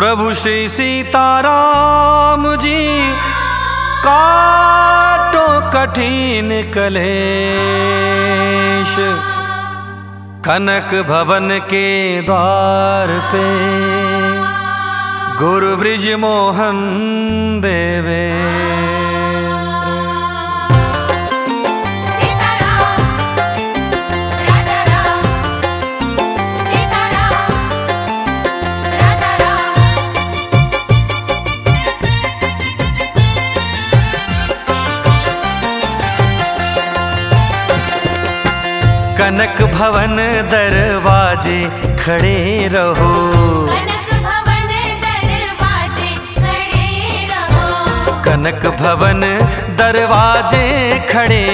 प्रभु श्री सीताराम जी, काटो कठिन कलेश, कनक भवन के द्वार पे, गुरु ब्रिज मोहन देवे। कनक भवन दरवाजे खड़े रहो। कनक भवन दरवाजे खड़े रहो। कनक भवन दरवाजे खड़े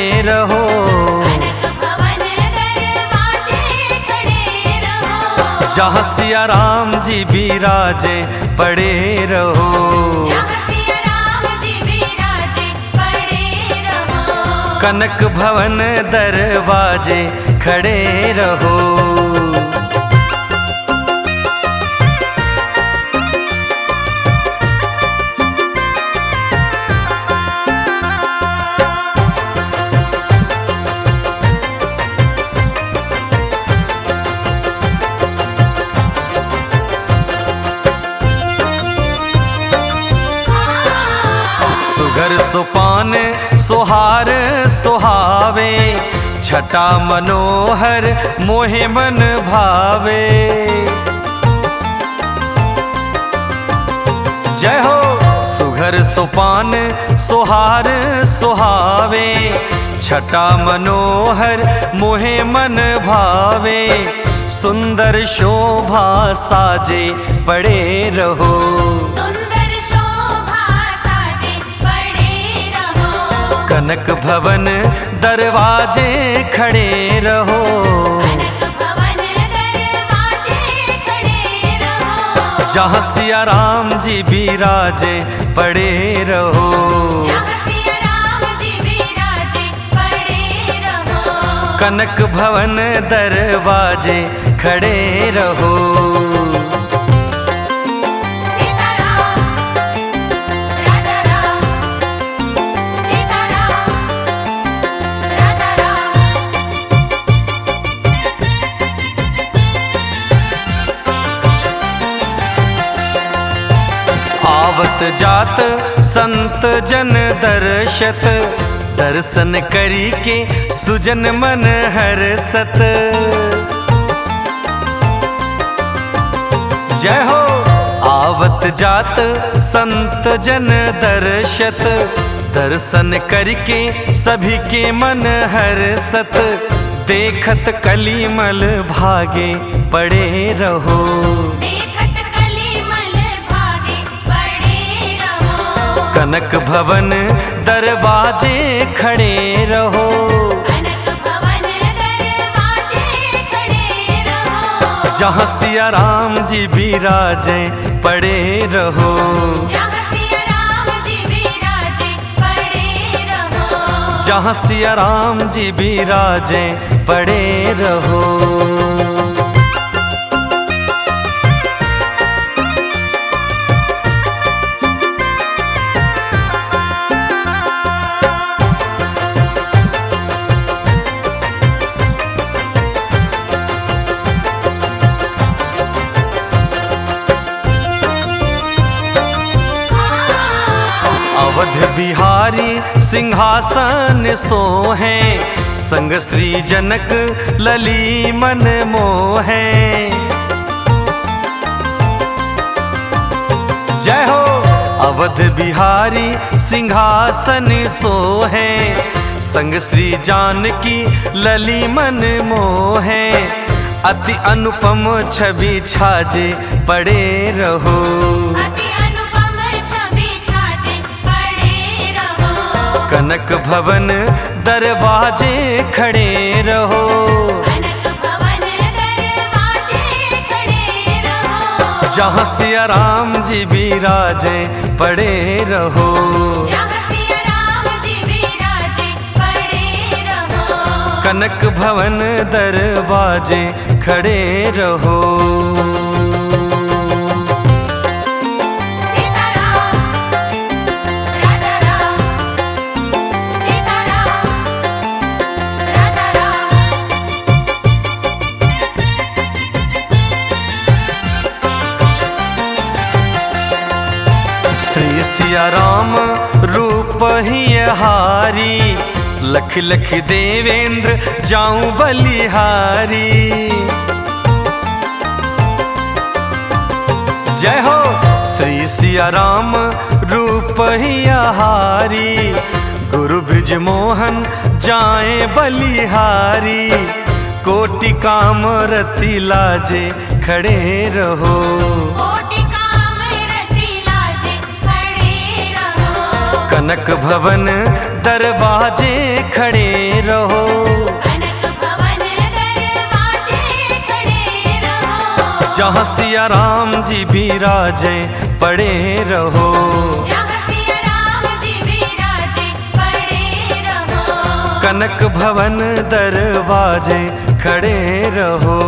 जहाँ सिया राम जी बिराजे पड़े रहो। कनक भवन दरवाजे खड़े रहो। सुघर सुपान सुहार सुहावे, छटा मनोहर मोहे मन भावे। जय हो सुघर सुपान सुहार सुहावे, छटा मनोहर मोहे मन भावे। सुंदर शोभा साजे पड़े रहो। कनक भवन दरवाजे खड़े रहो। कनक भवन दरवाजे खड़े रहो। जहाँ सिया राम जी बिराजे पड़े रहो। जहाँ सिया राम जी विराजे पड़े रहो। कनक भवन दरवाजे खड़े रहो। आवत जात, संत जन दर्शत। दर्शन करी के सुजन मन हरसत जय हो, आवत जात, संत जन दर्शत। दर्शन करके सभी के मन हर सत। देखत कलीमल भागे, पड़े रहो। कनक भवन दरवाजे खड़े रहो। जहाँ सिया राम जी बिराजे पड़े रहो। जहाँ सिया राम जी विराजे पड़े रहो जहाँ सिया राम जी बिराजे पड़े रहो। बिहारी सिंहासन सोहे, संग श्री जनक लली मन मोहे। जय हो, अवध बिहारी सिंहासन सोहे, संग श्री जानकी लली मन मोहे। अति अनुपम छवि छाजे पड़े रहो। कनक भवन दरवाजे खड़े रहो। जहाँ सिया राम जी बिराजे पड़े रहो। कनक भवन दरवाजे खड़े रहो। सिया राम, रूप ही हारी। लख लख देवेंद्र, जाऊँ बलिहारी। जय हो श्री सिया राम, रूप ही हारी। गुरु ब्रिज मोहन, जाए बलिहारी। कोटि काम रति लाजे खड़े रहो। कनक भवन दरवाजे खड़े रहो। कनक भवन दरवाजे खड़े रहो। जहाँ सिया राम जी भी राजे पड़े रहो। कनक भवन दरवाजे खड़े रहो।